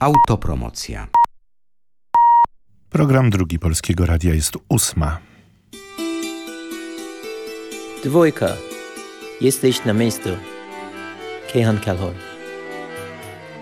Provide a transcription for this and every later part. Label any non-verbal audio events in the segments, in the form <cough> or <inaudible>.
Autopromocja. Program drugi Polskiego Radia jest ósma. Dwójka. Jesteś na miejscu. Kehan Kalhor.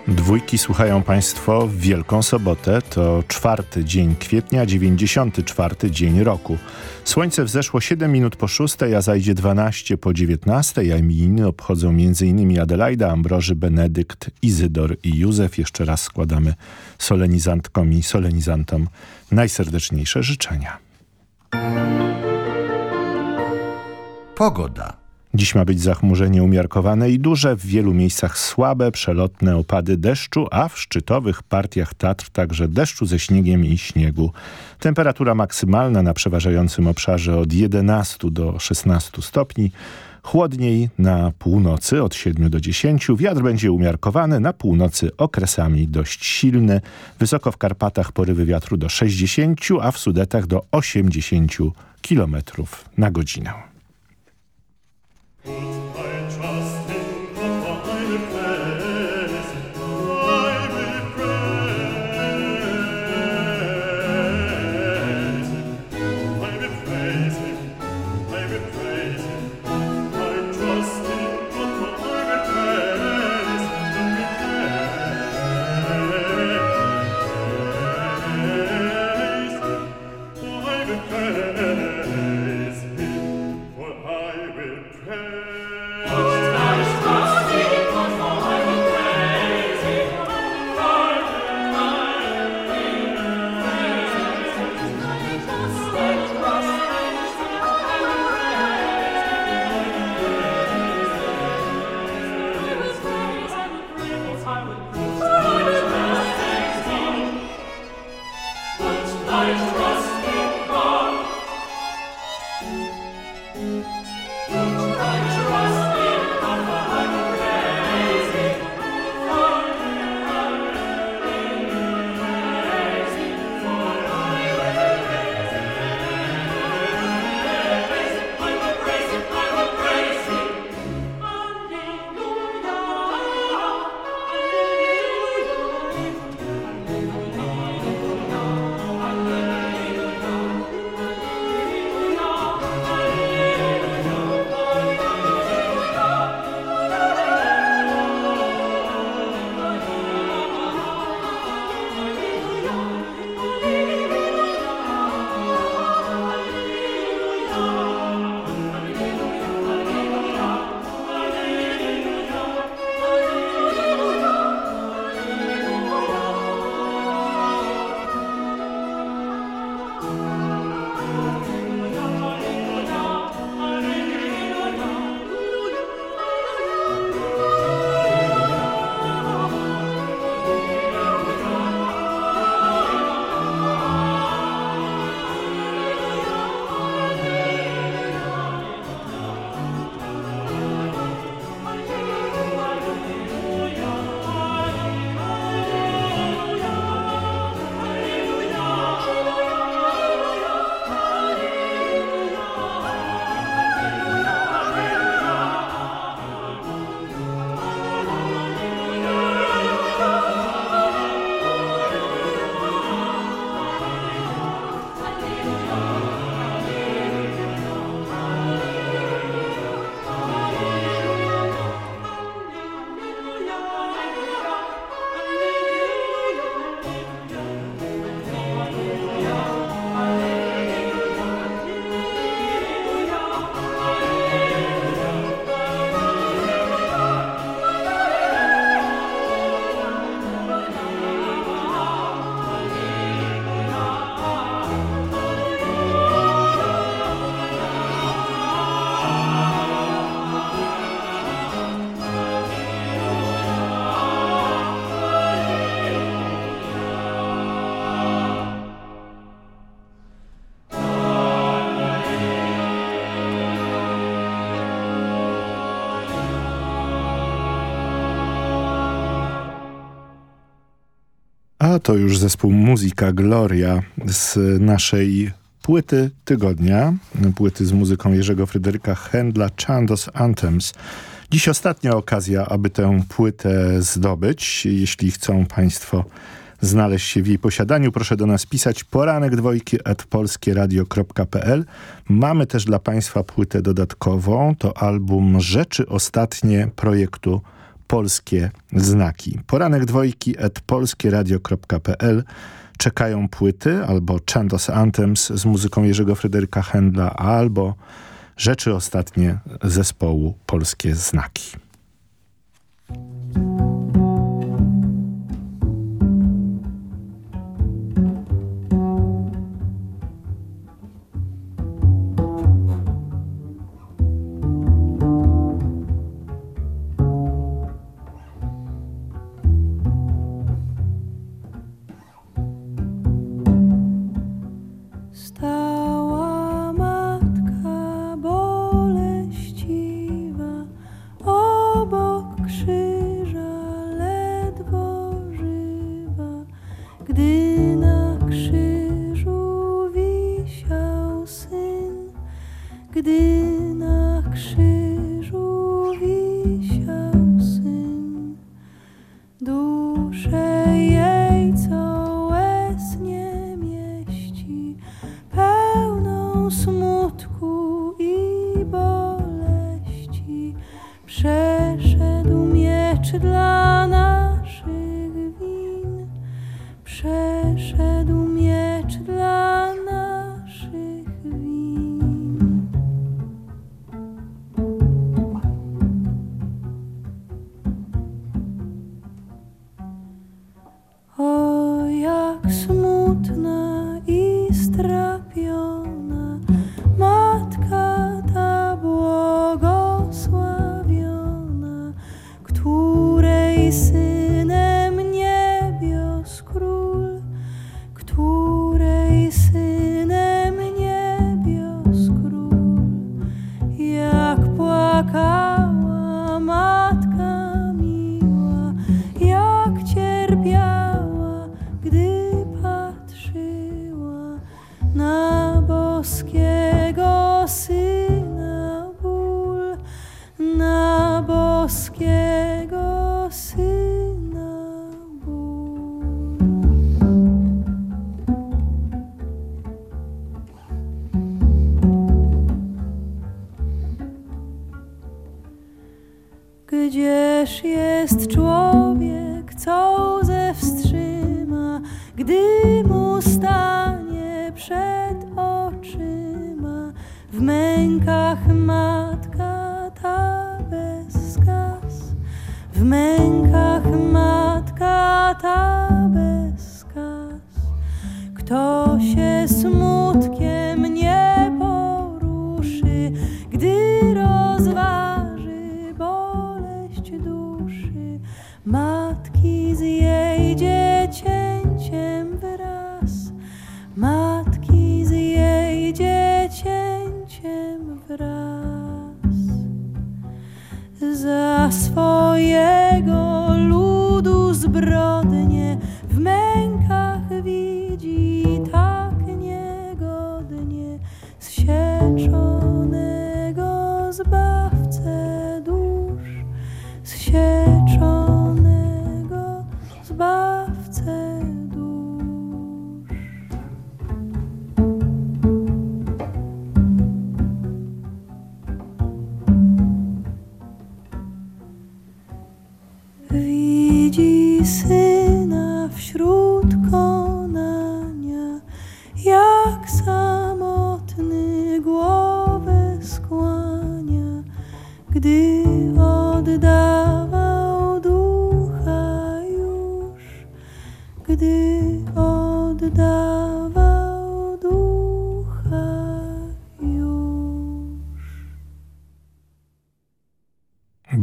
Dwójki słuchają Państwo w Wielką Sobotę. To czwarty dzień kwietnia, 94 dzień roku. Słońce wzeszło 7 minut po 6, a zajdzie 12 po 19, a imieniny obchodzą m.in. Adelaida, Ambroży, Benedykt, Izydor i Józef. Jeszcze raz składamy solenizantkom i solenizantom najserdeczniejsze życzenia. Pogoda. Dziś ma być zachmurzenie umiarkowane i duże, w wielu miejscach słabe, przelotne opady deszczu, a w szczytowych partiach Tatr także deszczu ze śniegiem i śniegu. Temperatura maksymalna na przeważającym obszarze od 11 do 16 stopni. Chłodniej na północy od 7 do 10. Wiatr będzie umiarkowany, na północy okresami dość silny. Wysoko w Karpatach porywy wiatru do 60, a w Sudetach do 80 km na godzinę. You. To już zespół Muzyka Gloria z naszej płyty tygodnia, płyty z muzyką Jerzego Fryderyka Händla Chandos Anthems, Dziś ostatnia okazja, aby tę płytę zdobyć. Jeśli chcą Państwo znaleźć się w jej posiadaniu, proszę do nas pisać poranek dwojki at polskieradio.pl. Mamy też dla Państwa płytę dodatkową. To album Rzeczy Ostatnie projektu Polskie Znaki. Poranek dwojki at polskieradio.pl czekają płyty albo Chandos Anthems z muzyką Jerzego Fryderyka Händla albo Rzeczy Ostatnie zespołu Polskie Znaki.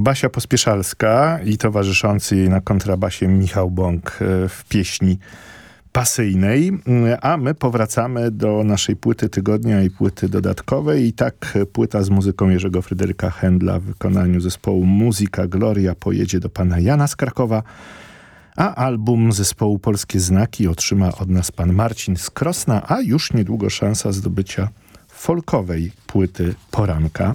Basia Pospieszalska i towarzyszący jej na kontrabasie Michał Bąk e, w pieśni pasyjnej, a my powracamy do naszej płyty tygodnia i płyty dodatkowej. I tak płyta z muzyką Jerzego Fryderyka Händla w wykonaniu zespołu Muzyka Gloria pojedzie do pana Jana z Krakowa, a album zespołu Polskie Znaki otrzyma od nas pan Marcin z Krosna, a już niedługo szansa zdobycia folkowej płyty Poranka.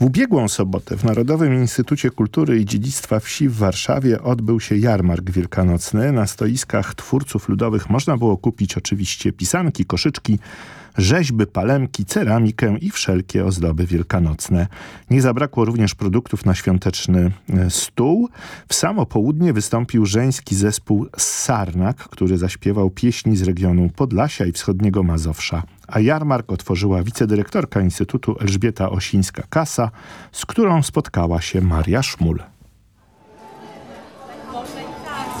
W ubiegłą sobotę w Narodowym Instytucie Kultury i Dziedzictwa Wsi w Warszawie odbył się jarmark wielkanocny. Na stoiskach twórców ludowych można było kupić oczywiście pisanki, koszyczki, rzeźby, palemki, ceramikę i wszelkie ozdoby wielkanocne. Nie zabrakło również produktów na świąteczny e, stół. W samo południe wystąpił żeński zespół Sarnak, który zaśpiewał pieśni z regionu Podlasia i wschodniego Mazowsza. A jarmark otworzyła wicedyrektorka Instytutu Elżbieta Osińska-Kasa, z którą spotkała się Maria Szmul.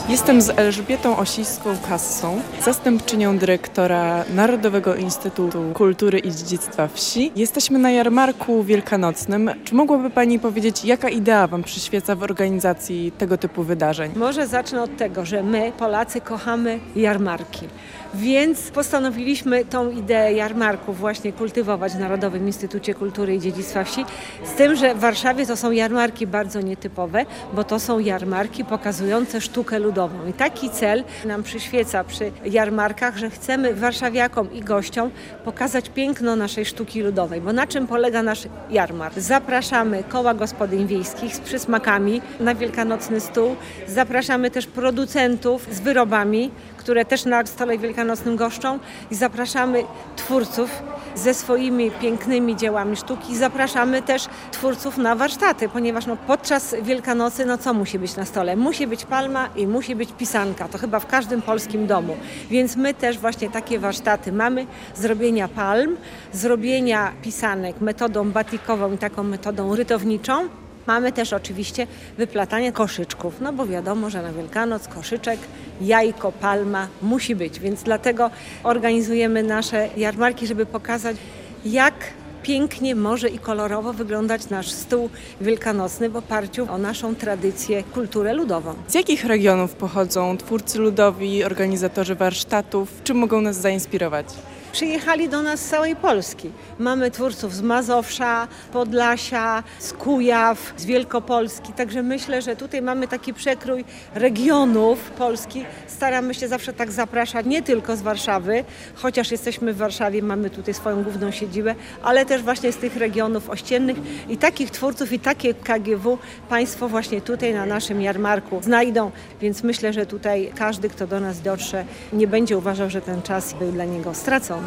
Jestem z Elżbietą Osińską Kassą, zastępczynią dyrektora Narodowego Instytutu Kultury i Dziedzictwa Wsi. Jesteśmy na jarmarku wielkanocnym. Czy mogłaby Pani powiedzieć, jaka idea Wam przyświeca w organizacji tego typu wydarzeń? Może zacznę od tego, że my, Polacy, kochamy jarmarki. Więc postanowiliśmy tą ideę jarmarku właśnie kultywować w Narodowym Instytucie Kultury i Dziedzictwa Wsi. Z tym, że w Warszawie to są jarmarki bardzo nietypowe, bo to są jarmarki pokazujące sztukę ludową. I taki cel nam przyświeca przy jarmarkach, że chcemy warszawiakom i gościom pokazać piękno naszej sztuki ludowej. Bo na czym polega nasz jarmark? Zapraszamy koła gospodyń wiejskich z przysmakami na wielkanocny stół. Zapraszamy też producentów z wyrobami, które też na stole wielkanocnym goszczą i zapraszamy twórców ze swoimi pięknymi dziełami sztuki. Zapraszamy też twórców na warsztaty, ponieważ no, podczas Wielkanocy no co musi być na stole? Musi być palma i musi być pisanka. To chyba w każdym polskim domu. Więc my też właśnie takie warsztaty mamy zrobienia palm, zrobienia pisanek metodą batikową i taką metodą rytowniczą. Mamy też oczywiście wyplatanie koszyczków, no bo wiadomo, że na Wielkanoc koszyczek, jajko, palma musi być, więc dlatego organizujemy nasze jarmarki, żeby pokazać, jak pięknie może i kolorowo wyglądać nasz stół wielkanocny w oparciu o naszą tradycję, kulturę ludową. Z jakich regionów pochodzą twórcy ludowi, organizatorzy warsztatów? Czym mogą nas zainspirować? Przyjechali do nas z całej Polski. Mamy twórców z Mazowsza, Podlasia, z Kujaw, z Wielkopolski. Także myślę, że tutaj mamy taki przekrój regionów Polski. Staramy się zawsze tak zapraszać, nie tylko z Warszawy, chociaż jesteśmy w Warszawie, mamy tutaj swoją główną siedzibę, ale też właśnie z tych regionów ościennych i takich twórców i takie KGW Państwo właśnie tutaj na naszym jarmarku znajdą. Więc myślę, że tutaj każdy, kto do nas dotrze, nie będzie uważał, że ten czas był dla niego stracony.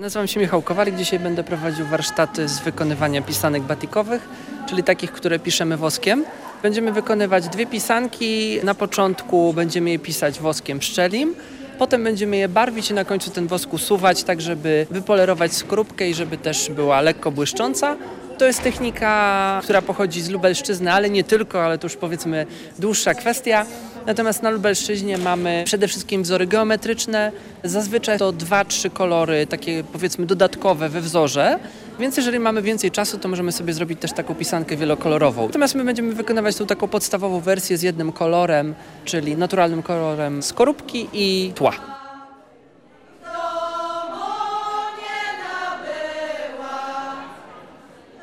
Nazywam się Michał Kowalik. Dzisiaj będę prowadził warsztaty z wykonywania pisanek batikowych, czyli takich, które piszemy woskiem. Będziemy wykonywać dwie pisanki. Na początku będziemy je pisać woskiem pszczelim, potem będziemy je barwić i na końcu ten wosk usuwać, tak żeby wypolerować skorupkę i żeby też była lekko błyszcząca. To jest technika, która pochodzi z Lubelszczyzny, ale nie tylko, ale to już powiedzmy dłuższa kwestia. Natomiast na Lubelszczyźnie mamy przede wszystkim wzory geometryczne. Zazwyczaj to dwa, trzy kolory, takie powiedzmy dodatkowe we wzorze. Więc jeżeli mamy więcej czasu, to możemy sobie zrobić też taką pisankę wielokolorową. Natomiast my będziemy wykonywać tą taką podstawową wersję z jednym kolorem, czyli naturalnym kolorem skorupki i tła.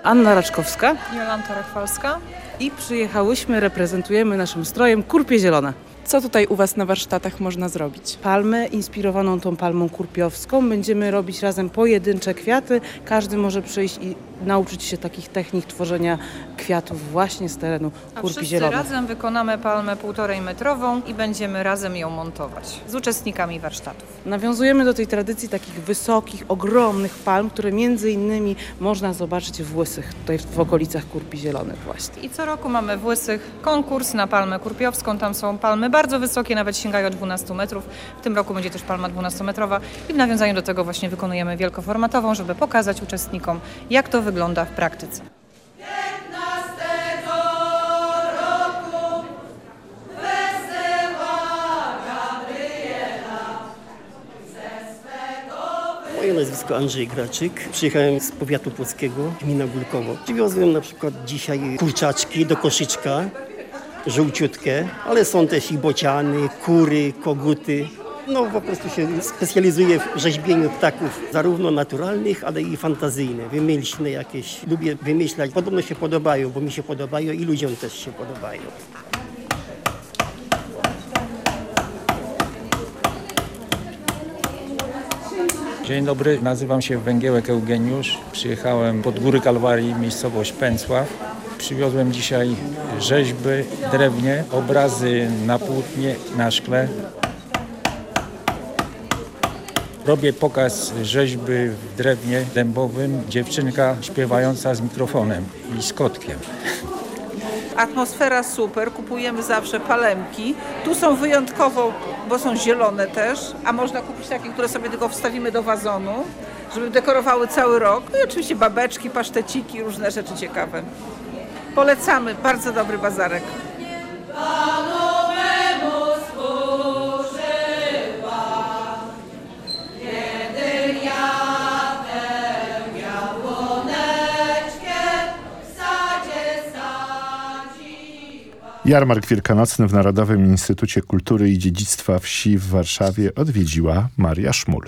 Anna Raczkowska Jolanta Rachwalska. i przyjechałyśmy, reprezentujemy naszym strojem Kurpie Zielone. Co tutaj u Was na warsztatach można zrobić? Palmę inspirowaną tą palmą kurpiowską. Będziemy robić razem pojedyncze kwiaty. Każdy może przyjść i nauczyć się takich technik tworzenia kwiatów właśnie z terenu A Kurpi wszyscy Zielonych. razem wykonamy palmę półtorej metrową i będziemy razem ją montować z uczestnikami warsztatów. Nawiązujemy do tej tradycji takich wysokich, ogromnych palm, które między innymi można zobaczyć w Łysych, tutaj w okolicach Kurpi Zielonych właśnie. I co roku mamy w Łysych konkurs na palmę kurpiowską. Tam są palmy bardzo wysokie, nawet sięgają 12 metrów. W tym roku będzie też palma 12-metrowa i w nawiązaniu do tego właśnie wykonujemy wielkoformatową, żeby pokazać uczestnikom, jak to wygląda w praktyce. Moje nazwisko Andrzej Graczyk. Przyjechałem z powiatu płockiego, gmina Górkowo. Przywiozłem na przykład dzisiaj kurczaczki do koszyczka, żółciutkie, ale są też i bociany, kury, koguty. No po prostu się specjalizuję w rzeźbieniu ptaków, zarówno naturalnych, ale i fantazyjnych, wymyślne jakieś. Lubię wymyślać, podobno się podobają, bo mi się podobają i ludziom też się podobają. Dzień dobry, nazywam się Węgiełek Eugeniusz. Przyjechałem pod Góry Kalwarii, miejscowość Pęcław. Przywiozłem dzisiaj rzeźby drewnie, obrazy na płótnie, na szkle. Robię pokaz rzeźby w drewnie dębowym. Dziewczynka śpiewająca z mikrofonem i z kotkiem. Atmosfera super, kupujemy zawsze palemki. Tu są wyjątkowo, bo są zielone też, a można kupić takie, które sobie tylko wstawimy do wazonu, żeby dekorowały cały rok. No i oczywiście babeczki, paszteciki, różne rzeczy ciekawe. Polecamy, bardzo dobry bazarek. Jarmark Wielkanocny w Narodowym Instytucie Kultury i Dziedzictwa Wsi w Warszawie odwiedziła Maria Szmul.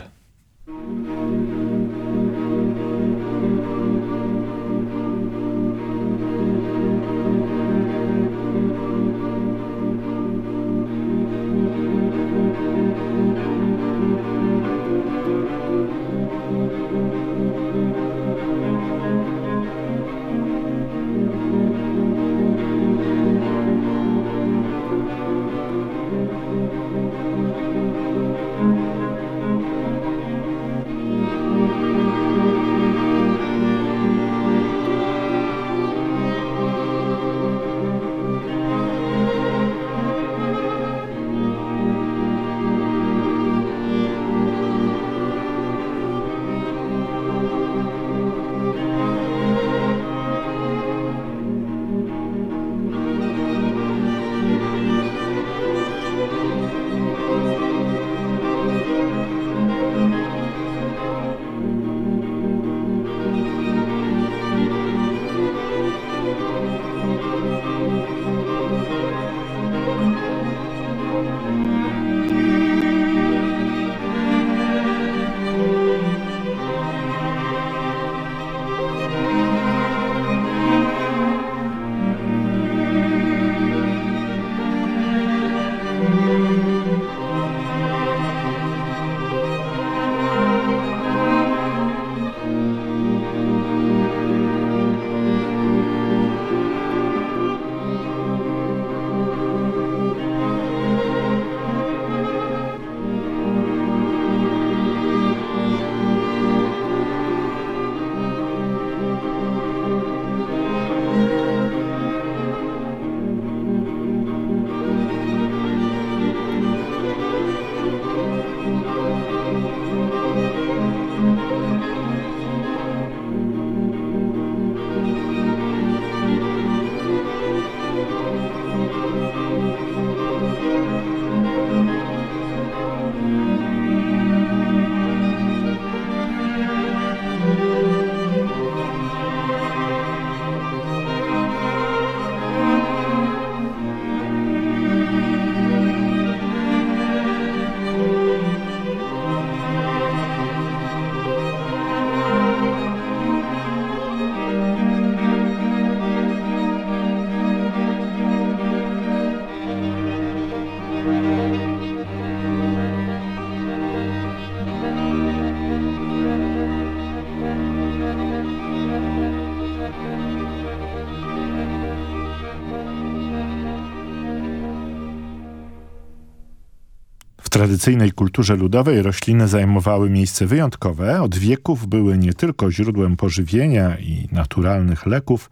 Tradycyjnej kulturze ludowej rośliny zajmowały miejsce wyjątkowe. Od wieków były nie tylko źródłem pożywienia i naturalnych leków,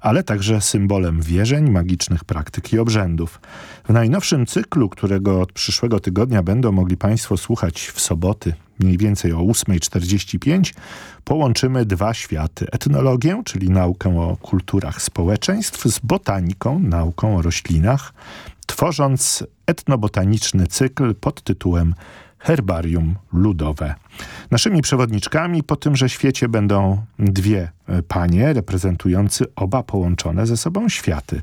ale także symbolem wierzeń, magicznych praktyk i obrzędów. W najnowszym cyklu, którego od przyszłego tygodnia będą mogli Państwo słuchać w soboty, mniej więcej o 8.45, połączymy dwa światy. Etnologię, czyli naukę o kulturach społeczeństw, z botaniką, nauką o roślinach, tworząc etnobotaniczny cykl pod tytułem herbarium ludowe. Naszymi przewodniczkami po tymże świecie będą dwie e, panie reprezentujące oba połączone ze sobą światy.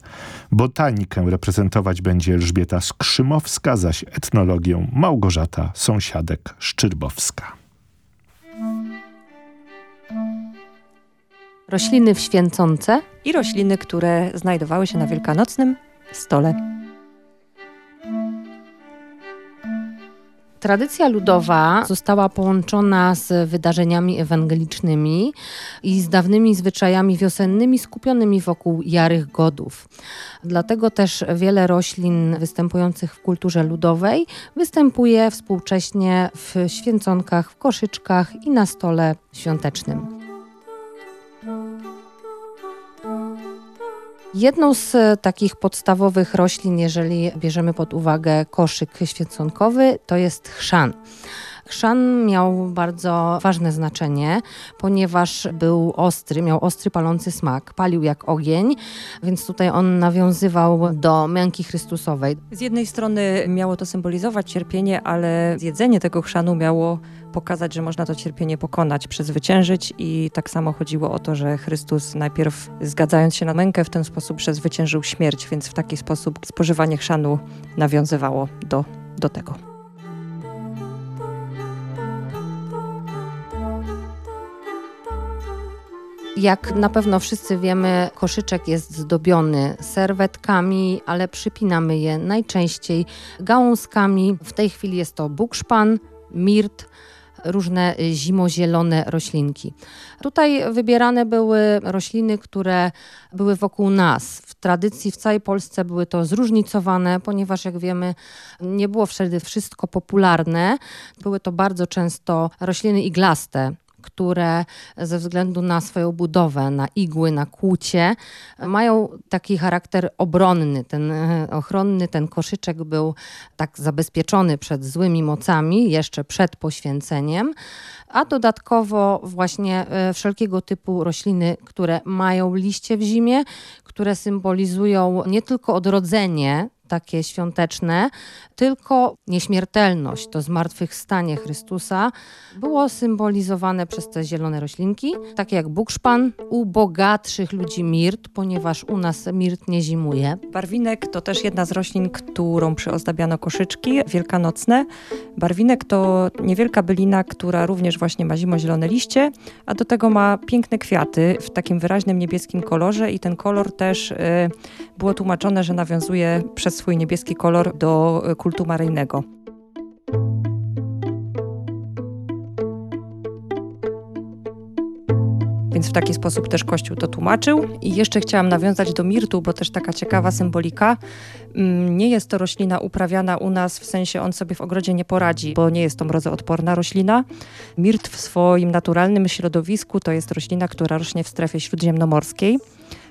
Botanikę reprezentować będzie Elżbieta Skrzymowska, zaś etnologię Małgorzata Sąsiadek-Szczyrbowska. Rośliny wświęcące i rośliny, które znajdowały się na wielkanocnym stole. Tradycja ludowa została połączona z wydarzeniami ewangelicznymi i z dawnymi zwyczajami wiosennymi skupionymi wokół jarych godów. Dlatego też wiele roślin występujących w kulturze ludowej występuje współcześnie w święconkach, w koszyczkach i na stole świątecznym. Jedną z e, takich podstawowych roślin, jeżeli bierzemy pod uwagę koszyk święconkowy, to jest chrzan. Chrzan miał bardzo ważne znaczenie, ponieważ był ostry, miał ostry, palący smak, palił jak ogień, więc tutaj on nawiązywał do męki Chrystusowej. Z jednej strony miało to symbolizować cierpienie, ale zjedzenie tego chrzanu miało pokazać, że można to cierpienie pokonać, przezwyciężyć i tak samo chodziło o to, że Chrystus najpierw zgadzając się na mękę w ten sposób przezwyciężył śmierć, więc w taki sposób spożywanie chrzanu nawiązywało do, do tego. Jak na pewno wszyscy wiemy, koszyczek jest zdobiony serwetkami, ale przypinamy je najczęściej gałązkami. W tej chwili jest to bukszpan, mirt, różne zimozielone roślinki. Tutaj wybierane były rośliny, które były wokół nas. W tradycji w całej Polsce były to zróżnicowane, ponieważ jak wiemy, nie było wtedy wszystko popularne. Były to bardzo często rośliny iglaste, które ze względu na swoją budowę, na igły, na kłucie, mają taki charakter obronny. Ten e, ochronny, ten koszyczek był tak zabezpieczony przed złymi mocami jeszcze przed poświęceniem, a dodatkowo właśnie e, wszelkiego typu rośliny, które mają liście w zimie, które symbolizują nie tylko odrodzenie takie świąteczne, tylko nieśmiertelność, to zmartwychwstanie Chrystusa było symbolizowane przez te zielone roślinki, takie jak bukszpan, u bogatszych ludzi mirt, ponieważ u nas mirt nie zimuje. Barwinek to też jedna z roślin, którą przyozdabiano koszyczki wielkanocne. Barwinek to niewielka bylina, która również właśnie ma zimozielone liście, a do tego ma piękne kwiaty w takim wyraźnym niebieskim kolorze i ten kolor też y, było tłumaczone, że nawiązuje przez swój niebieski kolor do kultu maryjnego. Więc w taki sposób też Kościół to tłumaczył. I jeszcze chciałam nawiązać do mirtu, bo też taka ciekawa symbolika. Mm, nie jest to roślina uprawiana u nas, w sensie on sobie w ogrodzie nie poradzi, bo nie jest to mrozoodporna roślina. Mirt w swoim naturalnym środowisku to jest roślina, która rośnie w strefie śródziemnomorskiej.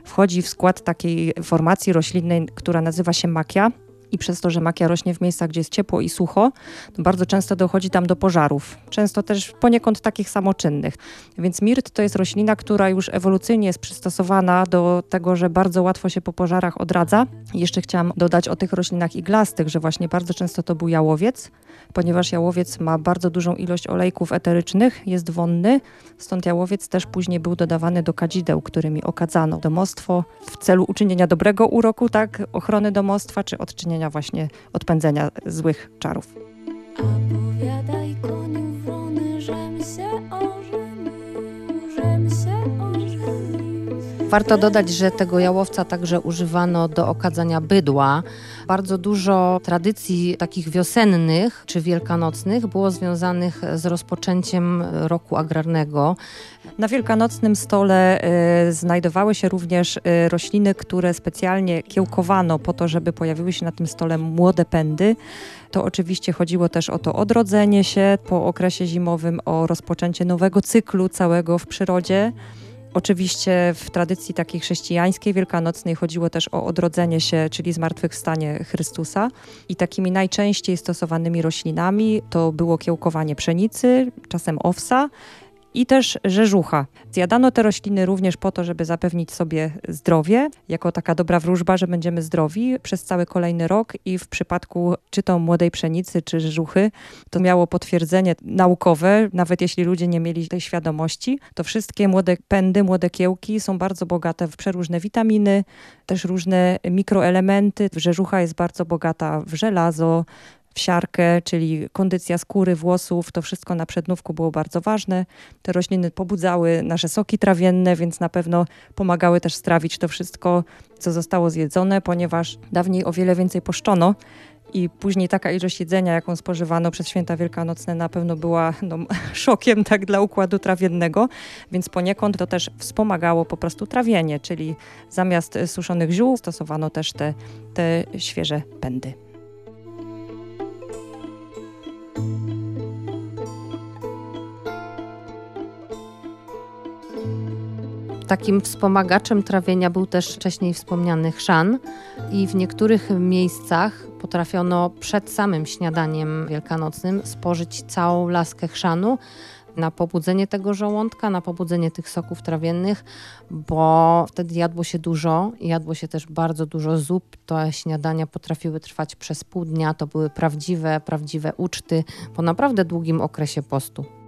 Wchodzi w skład takiej formacji roślinnej, która nazywa się makia i przez to, że makia rośnie w miejscach, gdzie jest ciepło i sucho, to bardzo często dochodzi tam do pożarów. Często też poniekąd takich samoczynnych. Więc mirt to jest roślina, która już ewolucyjnie jest przystosowana do tego, że bardzo łatwo się po pożarach odradza. Jeszcze chciałam dodać o tych roślinach iglastych, że właśnie bardzo często to był jałowiec, ponieważ jałowiec ma bardzo dużą ilość olejków eterycznych, jest wonny, stąd jałowiec też później był dodawany do kadzideł, którymi okadzano domostwo w celu uczynienia dobrego uroku, tak, ochrony domostwa, czy odczynienia właśnie odpędzenia złych czarów. Koniu wrony, się Warto dodać, że tego jałowca także używano do okadzania bydła. Bardzo dużo tradycji takich wiosennych czy wielkanocnych było związanych z rozpoczęciem roku agrarnego. Na wielkanocnym stole y, znajdowały się również y, rośliny, które specjalnie kiełkowano po to, żeby pojawiły się na tym stole młode pędy. To oczywiście chodziło też o to odrodzenie się po okresie zimowym, o rozpoczęcie nowego cyklu całego w przyrodzie. Oczywiście w tradycji takiej chrześcijańskiej, wielkanocnej chodziło też o odrodzenie się, czyli zmartwychwstanie Chrystusa. I takimi najczęściej stosowanymi roślinami to było kiełkowanie pszenicy, czasem owsa i też rzeżucha. Zjadano te rośliny również po to, żeby zapewnić sobie zdrowie, jako taka dobra wróżba, że będziemy zdrowi przez cały kolejny rok i w przypadku czy to młodej pszenicy, czy rzeżuchy, to miało potwierdzenie naukowe, nawet jeśli ludzie nie mieli tej świadomości, to wszystkie młode pędy, młode kiełki są bardzo bogate w przeróżne witaminy, też różne mikroelementy. Rzeżucha jest bardzo bogata w żelazo, w siarkę, czyli kondycja skóry, włosów, to wszystko na przednówku było bardzo ważne. Te rośliny pobudzały nasze soki trawienne, więc na pewno pomagały też strawić to wszystko, co zostało zjedzone, ponieważ dawniej o wiele więcej poszczono i później taka ilość jedzenia, jaką spożywano przez święta wielkanocne na pewno była no, <laughs> szokiem tak dla układu trawiennego, więc poniekąd to też wspomagało po prostu trawienie, czyli zamiast suszonych ziół stosowano też te, te świeże pędy. Takim wspomagaczem trawienia był też wcześniej wspomniany chrzan i w niektórych miejscach potrafiono przed samym śniadaniem wielkanocnym spożyć całą laskę chrzanu na pobudzenie tego żołądka, na pobudzenie tych soków trawiennych, bo wtedy jadło się dużo, jadło się też bardzo dużo zup. Te śniadania potrafiły trwać przez pół dnia, to były prawdziwe, prawdziwe uczty po naprawdę długim okresie postu.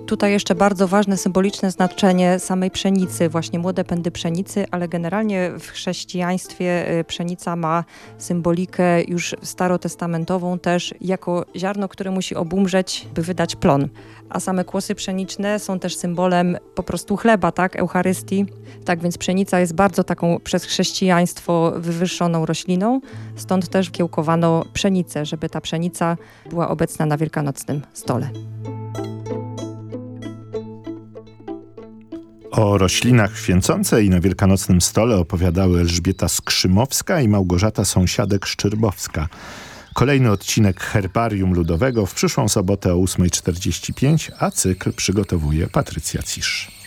Tutaj jeszcze bardzo ważne symboliczne znaczenie samej pszenicy, właśnie młode pędy pszenicy, ale generalnie w chrześcijaństwie y, pszenica ma symbolikę już starotestamentową też jako ziarno, które musi obumrzeć, by wydać plon. A same kłosy pszeniczne są też symbolem po prostu chleba, tak, Eucharystii. Tak więc pszenica jest bardzo taką przez chrześcijaństwo wywyższoną rośliną, stąd też kiełkowano pszenicę, żeby ta pszenica była obecna na wielkanocnym stole. O roślinach święcącej na wielkanocnym stole opowiadały Elżbieta Skrzymowska i Małgorzata Sąsiadek-Szczerbowska. Kolejny odcinek Herbarium Ludowego w przyszłą sobotę o 8.45, a cykl przygotowuje Patrycja Cisz.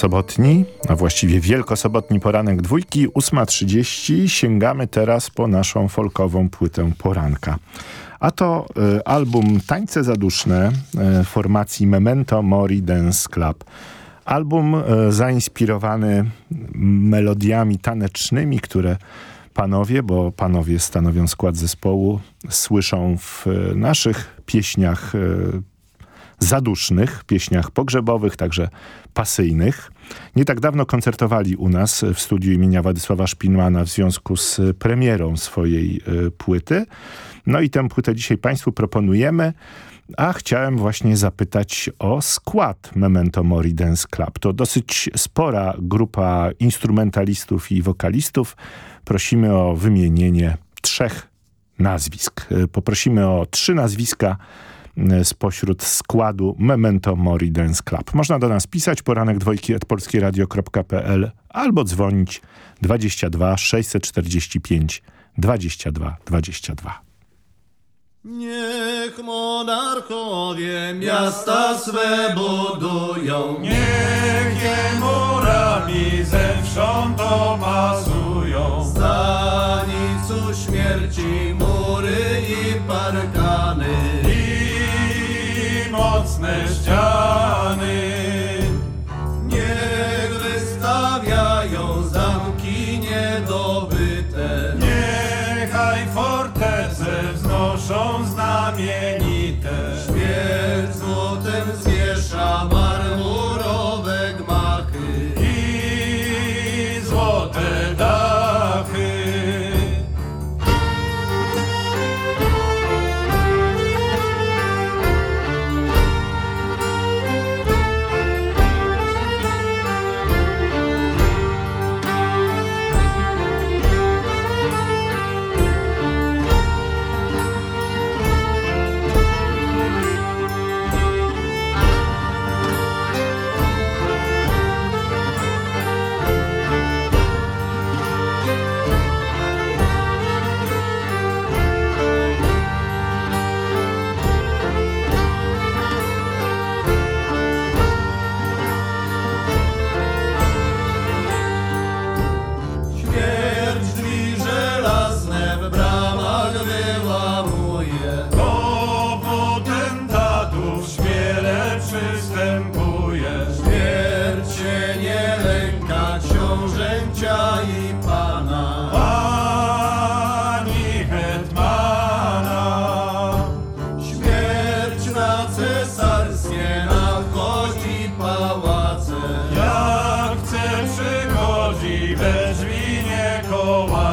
Sobotni, a właściwie wielkosobotni poranek dwójki, 8.30. Sięgamy teraz po naszą folkową płytę poranka. A to y, album Tańce Zaduszne y, formacji Memento Mori Dance Club. Album y, zainspirowany melodiami tanecznymi, które panowie, bo panowie stanowią skład zespołu, słyszą w naszych pieśniach zadusznych, pieśniach pogrzebowych, także pasyjnych. Nie tak dawno koncertowali u nas w studiu imienia Władysława Szpinmana w związku z premierą swojej y, płyty. No i tę płytę dzisiaj Państwu proponujemy. A chciałem właśnie zapytać o skład Memento Mori Dance Club. To dosyć spora grupa instrumentalistów i wokalistów. Prosimy o wymienienie trzech nazwisk. Y, poprosimy o trzy nazwiska spośród składu Memento Mori Dance Club. Można do nas pisać poranek dwojki albo dzwonić 22 645 22 22. Niech monarchowie miasta swe budują, niech je murami zewsząd opasują. Stanicu śmierci this time.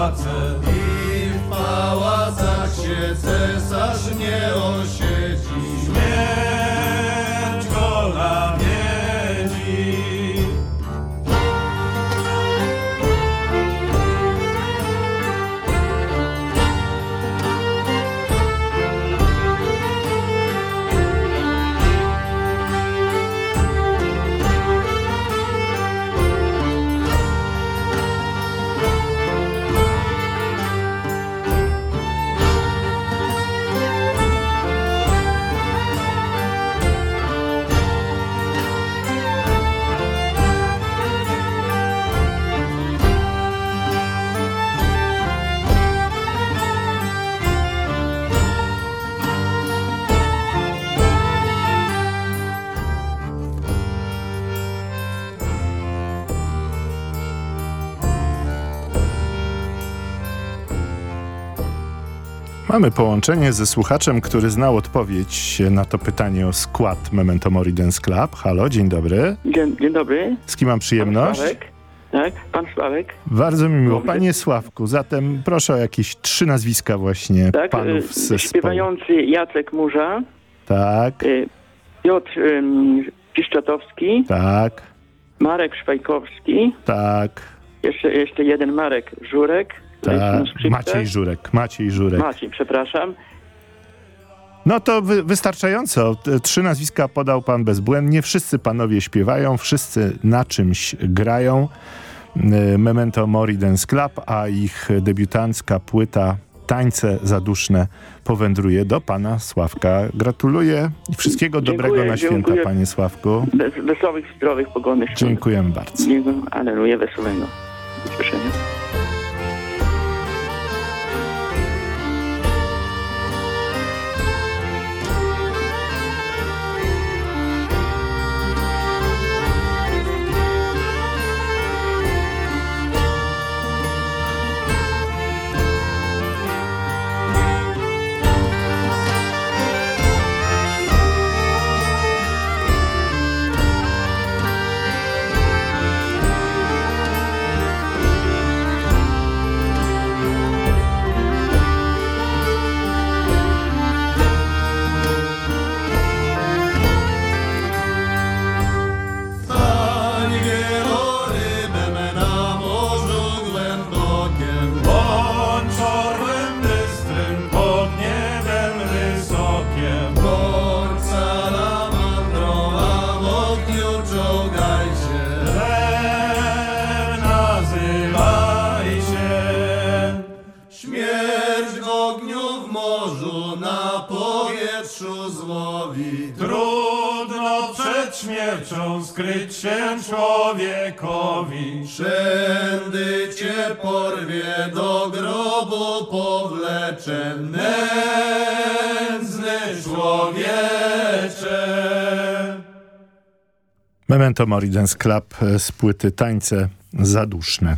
pałace i w pałacach się cesarz nie osiedla. Mamy połączenie ze słuchaczem, który znał odpowiedź na to pytanie o skład Memento Mori Dance Club. Halo, dzień dobry. Dzień, dzień dobry. Z kim mam przyjemność? Pan Sławek. Tak, pan Sławek. Bardzo mi miło. Panie Sławku, zatem proszę o jakieś trzy nazwiska właśnie tak, panów z zespołu. Śpiewający Jacek Murza. Tak. Y, Piotr um, Piszczatowski. Tak. Marek Szwajkowski. Tak. Jeszcze, jeszcze jeden Marek Żurek. Tak, Maciej Żurek. Maciej Żurek. Maciej, przepraszam. No to wy, wystarczająco. Trzy nazwiska podał pan bezbłędnie. Wszyscy panowie śpiewają, wszyscy na czymś grają. Y, Memento Mori Dance Club, a ich debiutancka płyta tańce zaduszne powędruje do pana Sławka. Gratuluję i wszystkiego Dziękuję, dobrego na święta, dziękuję. panie Sławku. Wesołych, zdrowych, pogodnych świąt. Dziękujemy bardzo. Dziękuję. Aleluja, wesołego. Do usłyszenia. Memento Mori Dance Club e, z płyty Tańce Zaduszne.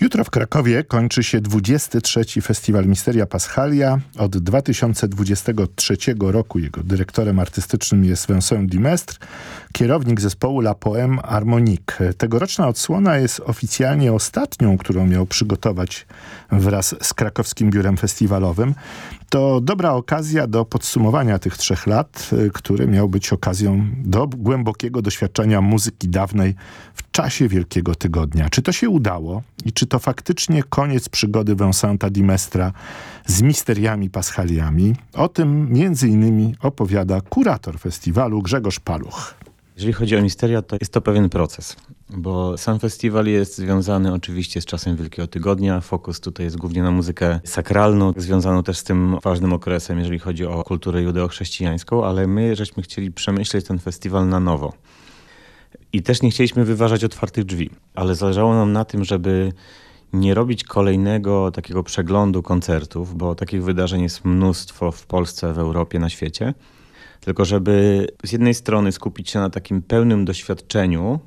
Jutro w Krakowie kończy się 23. Festiwal Misteria Paschalia. Od 2023 roku jego dyrektorem artystycznym jest Vincent Dimestre, kierownik zespołu La Poème Harmonique. Tegoroczna odsłona jest oficjalnie ostatnią, którą miał przygotować wraz z krakowskim biurem festiwalowym. To dobra okazja do podsumowania tych trzech lat, y, który miał być okazją do głębokiego doświadczenia muzyki dawnej w czasie Wielkiego Tygodnia. Czy to się udało i czy to faktycznie koniec przygody Vincenta Dimestra z misteriami paschaliami? O tym między innymi opowiada kurator festiwalu Grzegorz Paluch. Jeżeli chodzi o misteria, to jest to pewien proces, bo sam festiwal jest związany oczywiście z czasem Wielkiego Tygodnia. Fokus tutaj jest głównie na muzykę sakralną, związaną też z tym ważnym okresem, jeżeli chodzi o kulturę judeochrześcijańską, ale my żeśmy chcieli przemyśleć ten festiwal na nowo. I też nie chcieliśmy wyważać otwartych drzwi, ale zależało nam na tym, żeby nie robić kolejnego takiego przeglądu koncertów, bo takich wydarzeń jest mnóstwo w Polsce, w Europie, na świecie. Tylko żeby z jednej strony skupić się na takim pełnym doświadczeniu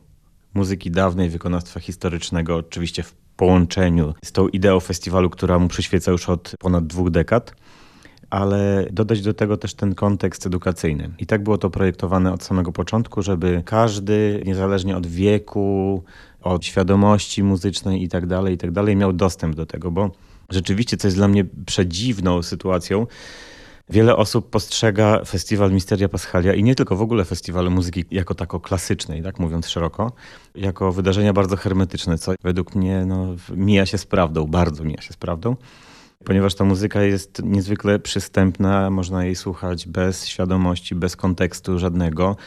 muzyki dawnej, wykonawstwa historycznego, oczywiście w połączeniu z tą ideą festiwalu, która mu przyświeca już od ponad dwóch dekad, ale dodać do tego też ten kontekst edukacyjny. I tak było to projektowane od samego początku, żeby każdy, niezależnie od wieku, od świadomości muzycznej i tak dalej, i tak dalej, miał dostęp do tego, bo rzeczywiście, co jest dla mnie przedziwną sytuacją, Wiele osób postrzega festiwal Misteria Paschalia i nie tylko w ogóle festiwal muzyki jako tako klasycznej, tak mówiąc szeroko, jako wydarzenia bardzo hermetyczne, co według mnie no, mija się z prawdą, bardzo mija się z prawdą, ponieważ ta muzyka jest niezwykle przystępna, można jej słuchać bez świadomości, bez kontekstu żadnego,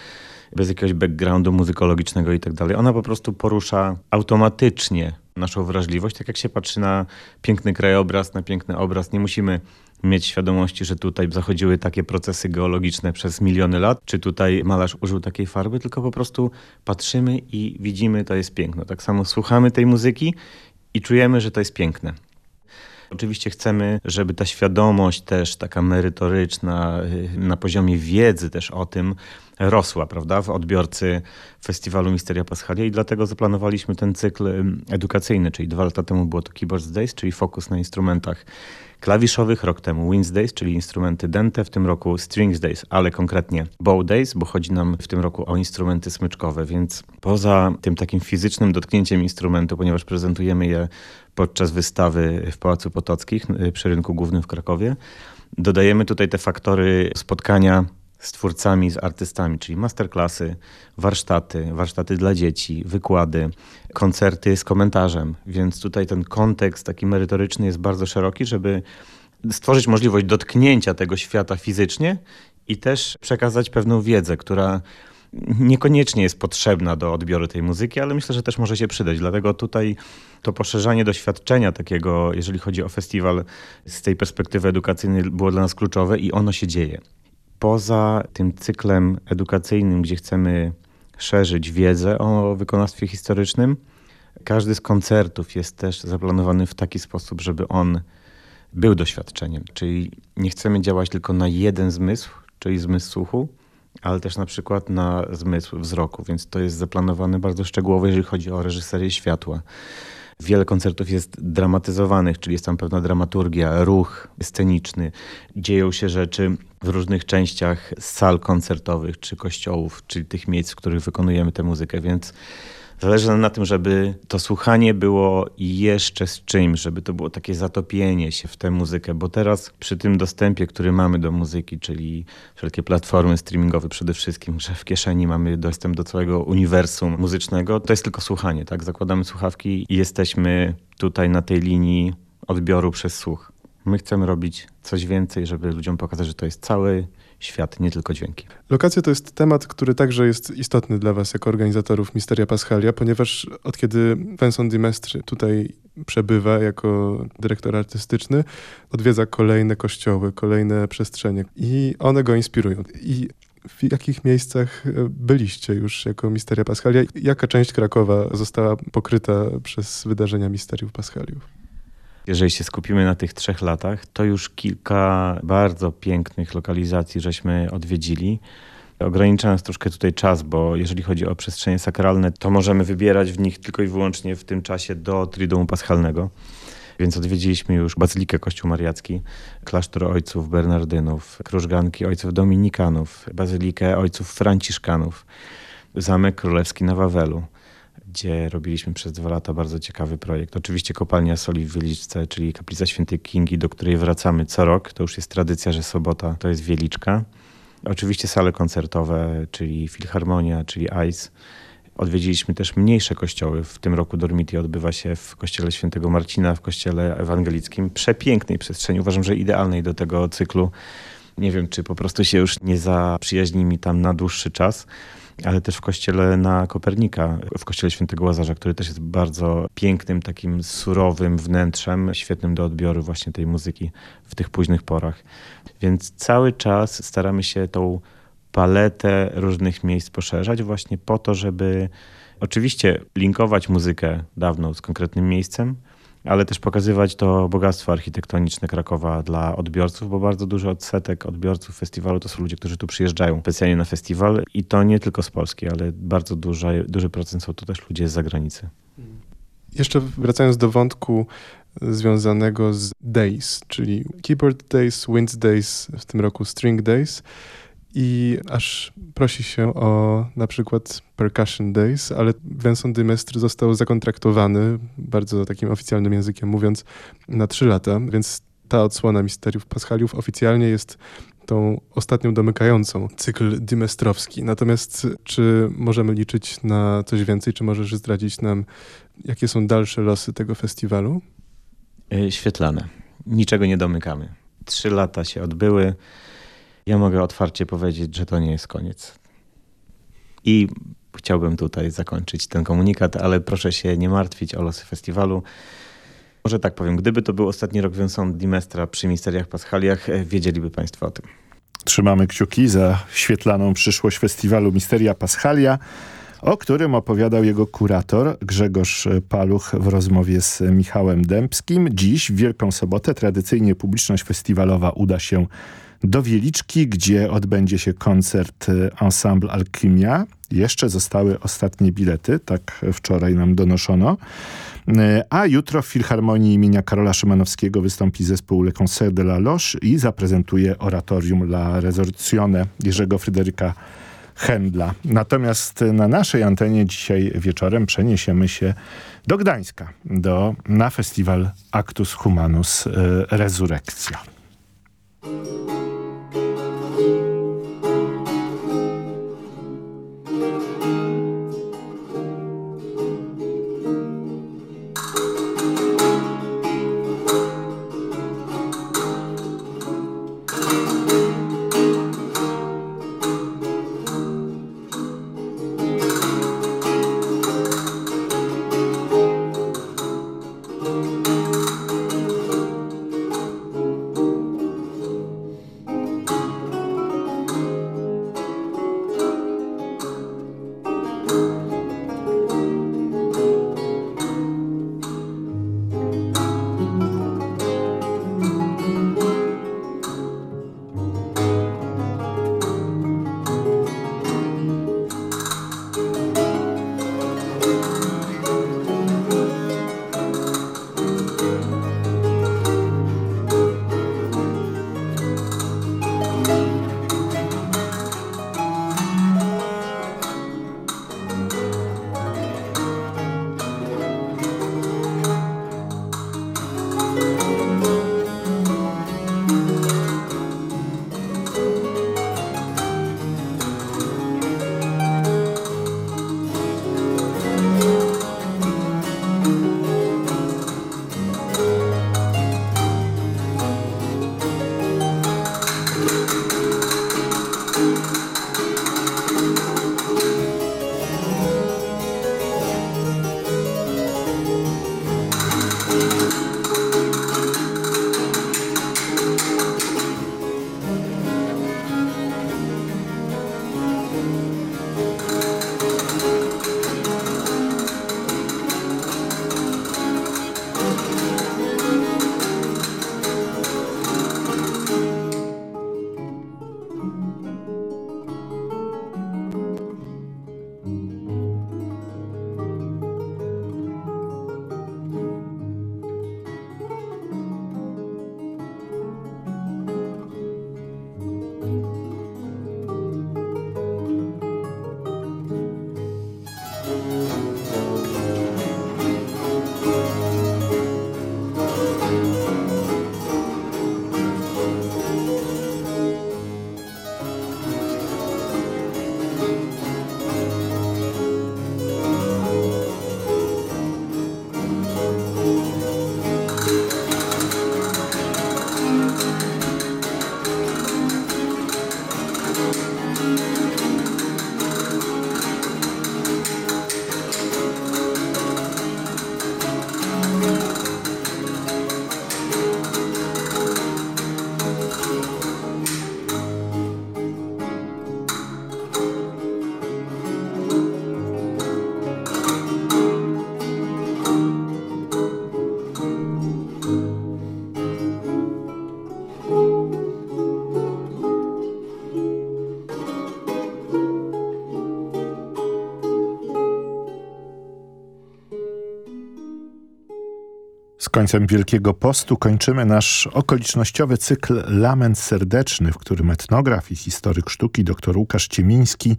bez jakiegoś backgroundu muzykologicznego i tak. Ona po prostu porusza automatycznie naszą wrażliwość, tak jak się patrzy na piękny krajobraz, na piękny obraz. Nie musimy mieć świadomości, że tutaj zachodziły takie procesy geologiczne przez miliony lat, czy tutaj malarz użył takiej farby, tylko po prostu patrzymy i widzimy, to jest piękno. Tak samo słuchamy tej muzyki i czujemy, że to jest piękne. Oczywiście chcemy, żeby ta świadomość też taka merytoryczna, na poziomie wiedzy też o tym rosła, prawda, w odbiorcy festiwalu Misteria Paschalia i dlatego zaplanowaliśmy ten cykl edukacyjny, czyli dwa lata temu było to Keyboards Days, czyli fokus na instrumentach klawiszowych, rok temu Winds Days, czyli instrumenty dęte, w tym roku Strings Days, ale konkretnie Bow Days, bo chodzi nam w tym roku o instrumenty smyczkowe, więc poza tym takim fizycznym dotknięciem instrumentu, ponieważ prezentujemy je podczas wystawy w Pałacu Potockich przy rynku głównym w Krakowie, dodajemy tutaj te faktory spotkania z twórcami, z artystami, czyli masterclassy, warsztaty, warsztaty dla dzieci, wykłady, koncerty z komentarzem. Więc tutaj ten kontekst taki merytoryczny jest bardzo szeroki, żeby stworzyć możliwość dotknięcia tego świata fizycznie i też przekazać pewną wiedzę, która niekoniecznie jest potrzebna do odbioru tej muzyki, ale myślę, że też może się przydać. Dlatego tutaj to poszerzanie doświadczenia takiego, jeżeli chodzi o festiwal, z tej perspektywy edukacyjnej było dla nas kluczowe i ono się dzieje. Poza tym cyklem edukacyjnym, gdzie chcemy szerzyć wiedzę o wykonawstwie historycznym, każdy z koncertów jest też zaplanowany w taki sposób, żeby on był doświadczeniem. Czyli nie chcemy działać tylko na jeden zmysł, czyli zmysł słuchu, ale też na przykład na zmysł wzroku, więc to jest zaplanowane bardzo szczegółowo, jeżeli chodzi o reżyserię światła. Wiele koncertów jest dramatyzowanych, czyli jest tam pewna dramaturgia, ruch sceniczny. Dzieją się rzeczy w różnych częściach sal koncertowych czy kościołów, czyli tych miejsc, w których wykonujemy tę muzykę, więc Zależy nam na tym, żeby to słuchanie było jeszcze z czymś, żeby to było takie zatopienie się w tę muzykę, bo teraz przy tym dostępie, który mamy do muzyki, czyli wszelkie platformy streamingowe przede wszystkim, że w kieszeni mamy dostęp do całego uniwersum muzycznego, to jest tylko słuchanie, tak? Zakładamy słuchawki i jesteśmy tutaj na tej linii odbioru przez słuch. My chcemy robić coś więcej, żeby ludziom pokazać, że to jest cały świat, nie tylko dźwięki. Lokacja to jest temat, który także jest istotny dla Was jako organizatorów Misteria Paschalia, ponieważ od kiedy Vincent Dimestry tutaj przebywa jako dyrektor artystyczny, odwiedza kolejne kościoły, kolejne przestrzenie i one go inspirują. I w jakich miejscach byliście już jako Misteria Paschalia? Jaka część Krakowa została pokryta przez wydarzenia Misteriów Paschaliów? Jeżeli się skupimy na tych trzech latach, to już kilka bardzo pięknych lokalizacji żeśmy odwiedzili. Ogranicza nas troszkę tutaj czas, bo jeżeli chodzi o przestrzenie sakralne, to możemy wybierać w nich tylko i wyłącznie w tym czasie do Triduum Paschalnego. Więc odwiedziliśmy już Bazylikę Kościół Mariacki, klasztor ojców Bernardynów, krużganki ojców Dominikanów, Bazylikę ojców Franciszkanów, Zamek Królewski na Wawelu gdzie robiliśmy przez dwa lata bardzo ciekawy projekt. Oczywiście kopalnia soli w Wieliczce, czyli kaplica świętej Kingi, do której wracamy co rok. To już jest tradycja, że sobota to jest Wieliczka. Oczywiście sale koncertowe, czyli Filharmonia, czyli ICE. Odwiedziliśmy też mniejsze kościoły. W tym roku Dormity odbywa się w kościele świętego Marcina, w kościele ewangelickim. Przepięknej przestrzeni. Uważam, że idealnej do tego cyklu. Nie wiem, czy po prostu się już nie zaprzyjaźni mi tam na dłuższy czas ale też w kościele na Kopernika, w kościele świętego Łazarza, który też jest bardzo pięknym, takim surowym wnętrzem, świetnym do odbioru właśnie tej muzyki w tych późnych porach. Więc cały czas staramy się tą paletę różnych miejsc poszerzać właśnie po to, żeby oczywiście linkować muzykę dawną z konkretnym miejscem, ale też pokazywać to bogactwo architektoniczne Krakowa dla odbiorców, bo bardzo duży odsetek odbiorców festiwalu to są ludzie, którzy tu przyjeżdżają specjalnie na festiwal i to nie tylko z Polski, ale bardzo duży, duży procent są to też ludzie z zagranicy. Jeszcze wracając do wątku związanego z Days, czyli Keyboard Days, Wind Days, w tym roku String Days i aż prosi się o na przykład Percussion Days, ale Vincent Dimestry został zakontraktowany, bardzo takim oficjalnym językiem mówiąc, na trzy lata, więc ta odsłona Misteriów Paschaliów oficjalnie jest tą ostatnią domykającą cykl dymestrowski. Natomiast czy możemy liczyć na coś więcej? Czy możesz zdradzić nam, jakie są dalsze losy tego festiwalu? E, świetlane. Niczego nie domykamy. Trzy lata się odbyły. Ja mogę otwarcie powiedzieć, że to nie jest koniec. I chciałbym tutaj zakończyć ten komunikat, ale proszę się nie martwić o losy festiwalu. Może tak powiem, gdyby to był ostatni rok Vincent Dimestra przy Misteriach Paschaliach, e, wiedzieliby Państwo o tym. Trzymamy kciuki za świetlaną przyszłość festiwalu Misteria Paschalia, o którym opowiadał jego kurator Grzegorz Paluch w rozmowie z Michałem Dębskim. Dziś, w Wielką Sobotę, tradycyjnie publiczność festiwalowa uda się do Wieliczki, gdzie odbędzie się koncert y, Ensemble Alchemia. Jeszcze zostały ostatnie bilety, tak wczoraj nam donoszono. Y, a jutro w Filharmonii imienia Karola Szymanowskiego wystąpi zespół Le Concert de la Loche i zaprezentuje oratorium La Resurrezione Jerzego Fryderyka Händla. Natomiast na naszej antenie dzisiaj wieczorem przeniesiemy się do Gdańska, do, na festiwal Actus Humanus y, Resurrectio. Końcem Wielkiego Postu kończymy nasz okolicznościowy cykl Lament Serdeczny, w którym etnograf i historyk sztuki dr Łukasz Ciemiński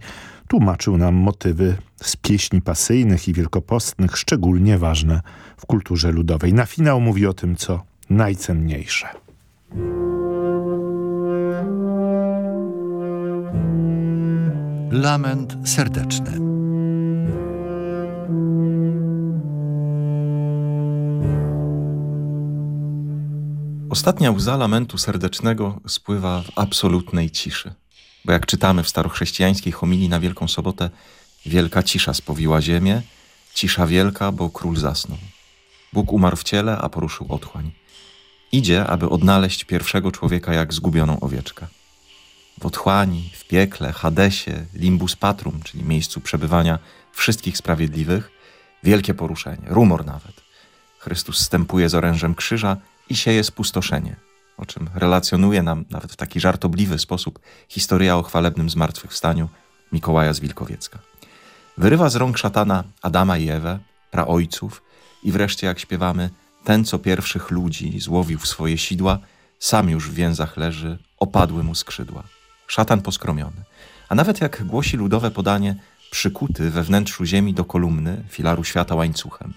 tłumaczył nam motywy z pieśni pasyjnych i wielkopostnych, szczególnie ważne w kulturze ludowej. Na finał mówi o tym, co najcenniejsze. Lament serdeczny. Ostatnia łza lamentu serdecznego spływa w absolutnej ciszy. Bo jak czytamy w starochrześcijańskiej homilii na Wielką Sobotę, wielka cisza spowiła ziemię, cisza wielka, bo król zasnął. Bóg umarł w ciele, a poruszył otchłań. Idzie, aby odnaleźć pierwszego człowieka jak zgubioną owieczkę. W otchłani, w piekle, Hadesie, limbus patrum, czyli miejscu przebywania wszystkich sprawiedliwych, wielkie poruszenie, rumor nawet. Chrystus stępuje z orężem krzyża i sieje spustoszenie, o czym relacjonuje nam nawet w taki żartobliwy sposób historia o chwalebnym zmartwychwstaniu Mikołaja z Wilkowiecka. Wyrywa z rąk szatana Adama i Ewę, praojców i wreszcie jak śpiewamy, ten co pierwszych ludzi złowił w swoje sidła, sam już w więzach leży, opadły mu skrzydła. Szatan poskromiony. A nawet jak głosi ludowe podanie, przykuty we wnętrzu ziemi do kolumny, filaru świata łańcuchem.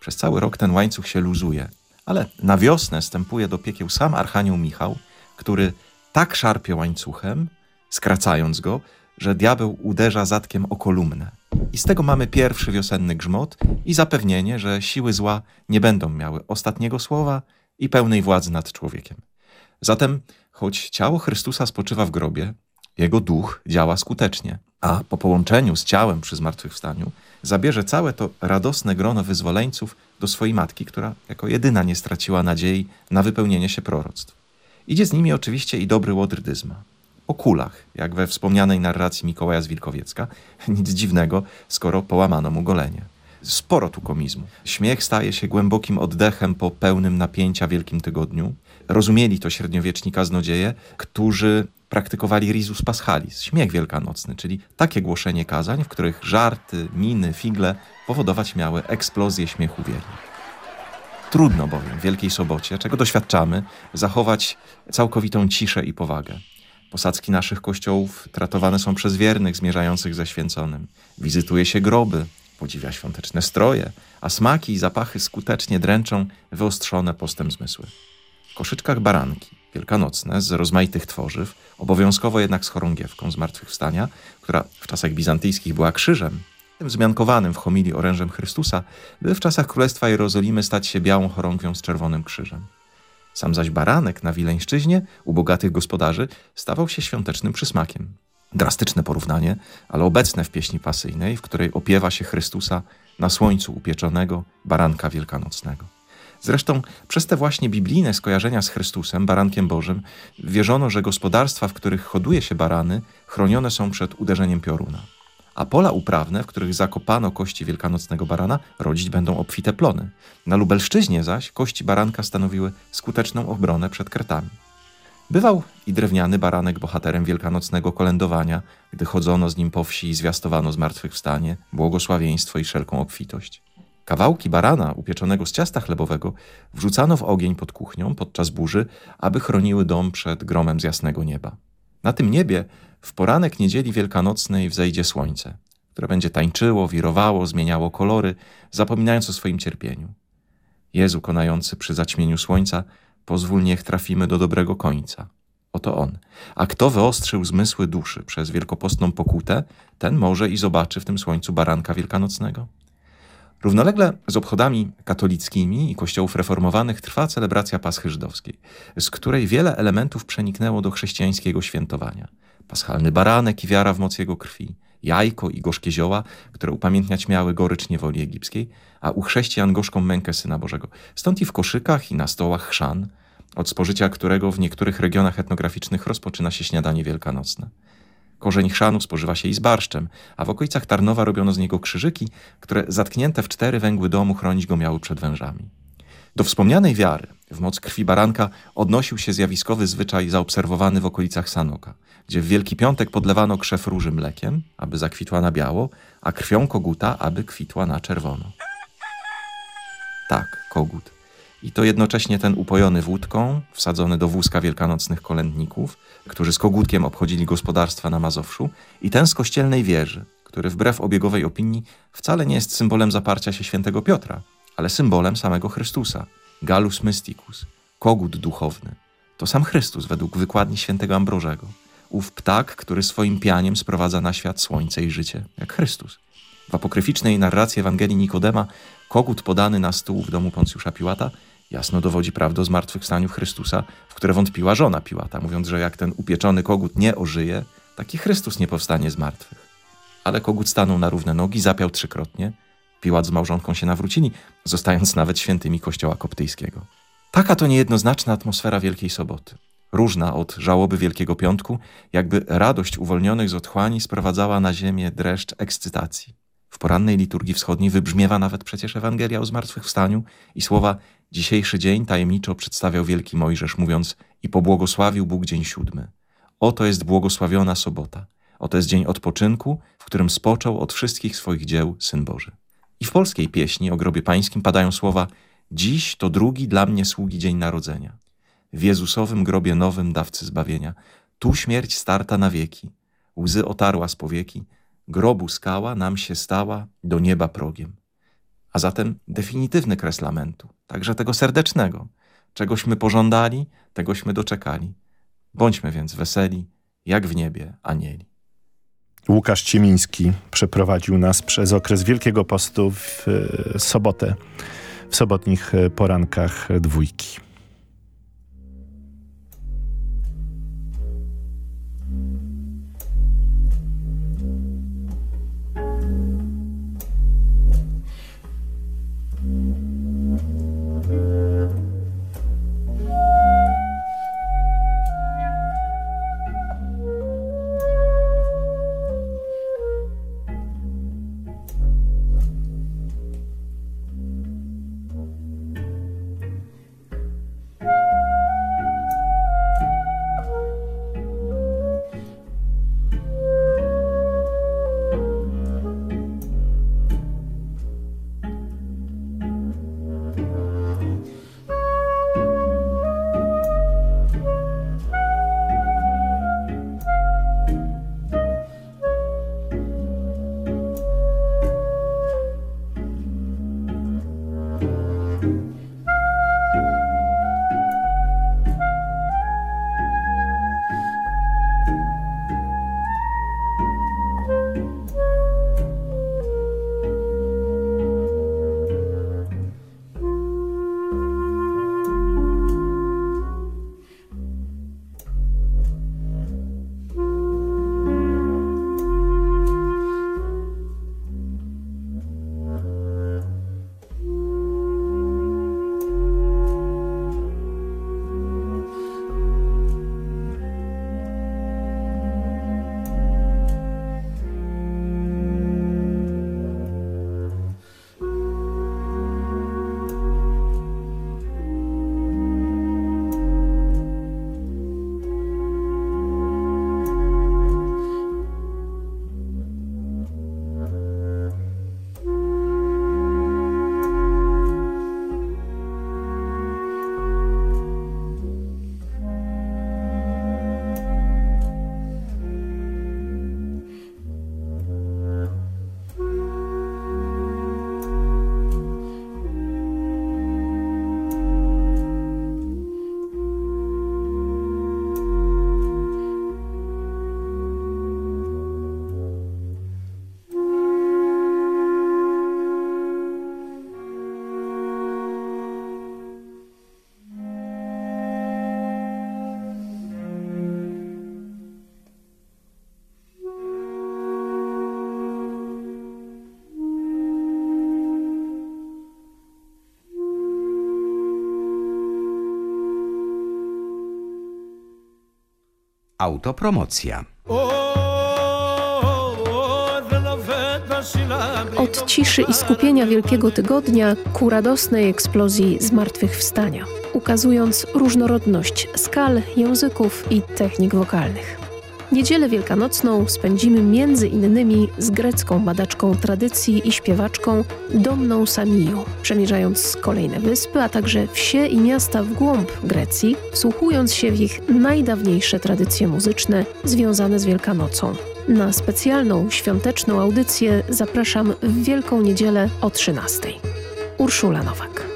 Przez cały rok ten łańcuch się luzuje – ale na wiosnę stępuje do piekieł sam Archanioł Michał, który tak szarpie łańcuchem, skracając go, że diabeł uderza zatkiem o kolumnę. I z tego mamy pierwszy wiosenny grzmot i zapewnienie, że siły zła nie będą miały ostatniego słowa i pełnej władzy nad człowiekiem. Zatem, choć ciało Chrystusa spoczywa w grobie, jego duch działa skutecznie, a po połączeniu z ciałem przy zmartwychwstaniu zabierze całe to radosne grono wyzwoleńców do swojej matki, która jako jedyna nie straciła nadziei na wypełnienie się proroctw. Idzie z nimi oczywiście i dobry łodr Dyzma. O kulach, jak we wspomnianej narracji Mikołaja z Wilkowiecka. <laughs> Nic dziwnego, skoro połamano mu golenie. Sporo tu komizmu. Śmiech staje się głębokim oddechem po pełnym napięcia Wielkim Tygodniu. Rozumieli to średniowieczni kaznodzieje, którzy praktykowali rizus paschalis, śmiech wielkanocny, czyli takie głoszenie kazań, w których żarty, miny, figle powodować miały eksplozję śmiechu wiernych. Trudno bowiem w Wielkiej Sobocie, czego doświadczamy, zachować całkowitą ciszę i powagę. Posadzki naszych kościołów tratowane są przez wiernych zmierzających ze święconym. Wizytuje się groby, podziwia świąteczne stroje, a smaki i zapachy skutecznie dręczą wyostrzone postem zmysły. W koszyczkach baranki, wielkanocne z rozmaitych tworzyw, obowiązkowo jednak z chorągiewką zmartwychwstania, która w czasach bizantyjskich była krzyżem, tym wzmiankowanym w homilii orężem Chrystusa, by w czasach Królestwa Jerozolimy stać się białą chorągwią z czerwonym krzyżem. Sam zaś baranek na Wileńszczyźnie u bogatych gospodarzy stawał się świątecznym przysmakiem. Drastyczne porównanie, ale obecne w pieśni pasyjnej, w której opiewa się Chrystusa na słońcu upieczonego baranka wielkanocnego. Zresztą przez te właśnie biblijne skojarzenia z Chrystusem, barankiem Bożym, wierzono, że gospodarstwa, w których hoduje się barany, chronione są przed uderzeniem pioruna. A pola uprawne, w których zakopano kości wielkanocnego barana, rodzić będą obfite plony. Na Lubelszczyźnie zaś kości baranka stanowiły skuteczną obronę przed kretami. Bywał i drewniany baranek bohaterem wielkanocnego kolędowania, gdy chodzono z nim po wsi i zwiastowano zmartwychwstanie, błogosławieństwo i wszelką obfitość. Kawałki barana upieczonego z ciasta chlebowego wrzucano w ogień pod kuchnią podczas burzy, aby chroniły dom przed gromem z jasnego nieba. Na tym niebie w poranek niedzieli wielkanocnej wzejdzie słońce, które będzie tańczyło, wirowało, zmieniało kolory, zapominając o swoim cierpieniu. Jezu konający przy zaćmieniu słońca, pozwól niech trafimy do dobrego końca. Oto on. A kto wyostrzył zmysły duszy przez wielkopostną pokutę, ten może i zobaczy w tym słońcu baranka wielkanocnego. Równolegle z obchodami katolickimi i kościołów reformowanych trwa celebracja Paschy Żydowskiej, z której wiele elementów przeniknęło do chrześcijańskiego świętowania. Paschalny baranek i wiara w moc jego krwi, jajko i gorzkie zioła, które upamiętniać miały gorycz niewoli egipskiej, a u chrześcijan gorzką mękę Syna Bożego. Stąd i w koszykach i na stołach chrzan, od spożycia którego w niektórych regionach etnograficznych rozpoczyna się śniadanie wielkanocne. Korzeń chrzanu spożywa się i z barszczem, a w okolicach Tarnowa robiono z niego krzyżyki, które zatknięte w cztery węgły domu chronić go miały przed wężami. Do wspomnianej wiary w moc krwi baranka odnosił się zjawiskowy zwyczaj zaobserwowany w okolicach Sanoka, gdzie w Wielki Piątek podlewano krzew róży mlekiem, aby zakwitła na biało, a krwią koguta, aby kwitła na czerwono. Tak, kogut. I to jednocześnie ten upojony wódką, wsadzony do wózka wielkanocnych kolędników, którzy z kogutkiem obchodzili gospodarstwa na Mazowszu, i ten z kościelnej wieży, który wbrew obiegowej opinii wcale nie jest symbolem zaparcia się świętego Piotra, ale symbolem samego Chrystusa. Galus mysticus, kogut duchowny. To sam Chrystus według wykładni świętego Ambrożego. Ów ptak, który swoim pianiem sprowadza na świat słońce i życie, jak Chrystus. W apokryficznej narracji Ewangelii Nikodema kogut podany na stół w domu Poncjusza Piłata jasno dowodzi prawdę o zmartwychwstaniu Chrystusa, w które wątpiła żona Piłata, mówiąc, że jak ten upieczony kogut nie ożyje, taki Chrystus nie powstanie z martwych. Ale kogut stanął na równe nogi, zapiał trzykrotnie. Piłat z małżonką się nawrócili, zostając nawet świętymi kościoła koptyjskiego. Taka to niejednoznaczna atmosfera Wielkiej Soboty. Różna od żałoby Wielkiego Piątku, jakby radość uwolnionych z otchłani sprowadzała na ziemię dreszcz ekscytacji. Porannej liturgii wschodniej wybrzmiewa nawet przecież Ewangelia o zmartwychwstaniu i słowa dzisiejszy dzień tajemniczo przedstawiał wielki Mojżesz, mówiąc i pobłogosławił Bóg dzień siódmy. Oto jest błogosławiona sobota. Oto jest dzień odpoczynku, w którym spoczął od wszystkich swoich dzieł Syn Boży. I w polskiej pieśni o grobie pańskim padają słowa Dziś to drugi dla mnie sługi dzień narodzenia. W Jezusowym grobie nowym dawcy zbawienia. Tu śmierć starta na wieki. Łzy otarła z powieki. Grobu skała nam się stała do nieba progiem. A zatem definitywny kres lamentu, także tego serdecznego. Czegośmy pożądali, tegośmy doczekali. Bądźmy więc weseli, jak w niebie anieli. Łukasz Ciemiński przeprowadził nas przez okres Wielkiego Postu w e, sobotę, w sobotnich e, porankach dwójki. Autopromocja. Od ciszy i skupienia Wielkiego Tygodnia ku radosnej eksplozji zmartwychwstania, ukazując różnorodność skal, języków i technik wokalnych. Niedzielę wielkanocną spędzimy między innymi z grecką badaczką tradycji i śpiewaczką Domną Samiu, przemierzając kolejne wyspy, a także wsie i miasta w głąb Grecji, wsłuchując się w ich najdawniejsze tradycje muzyczne związane z Wielkanocą. Na specjalną świąteczną audycję zapraszam w Wielką Niedzielę o 13. Urszula Nowak.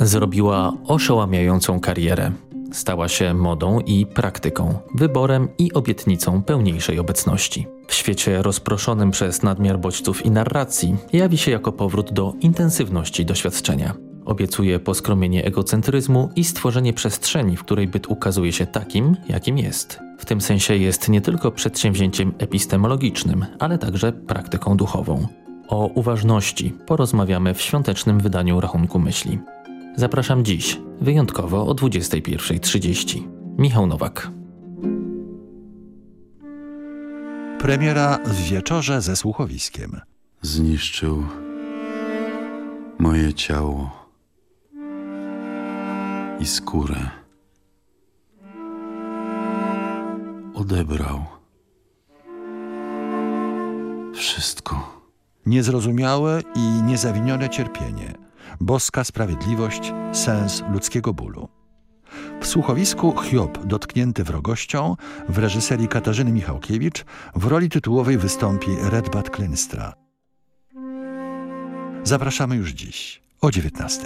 Zrobiła oszałamiającą karierę. Stała się modą i praktyką, wyborem i obietnicą pełniejszej obecności. W świecie rozproszonym przez nadmiar bodźców i narracji jawi się jako powrót do intensywności doświadczenia. Obiecuje poskromienie egocentryzmu i stworzenie przestrzeni, w której byt ukazuje się takim, jakim jest. W tym sensie jest nie tylko przedsięwzięciem epistemologicznym, ale także praktyką duchową. O uważności porozmawiamy w świątecznym wydaniu Rachunku Myśli. Zapraszam dziś, wyjątkowo o 21.30. Michał Nowak. Premiera w wieczorze ze słuchowiskiem. Zniszczył moje ciało i skórę. Odebrał wszystko. Niezrozumiałe i niezawinione cierpienie. Boska sprawiedliwość, sens ludzkiego bólu. W słuchowisku Hiob dotknięty wrogością w reżyserii Katarzyny Michałkiewicz w roli tytułowej wystąpi Redbat Klynstra. Zapraszamy już dziś o 19.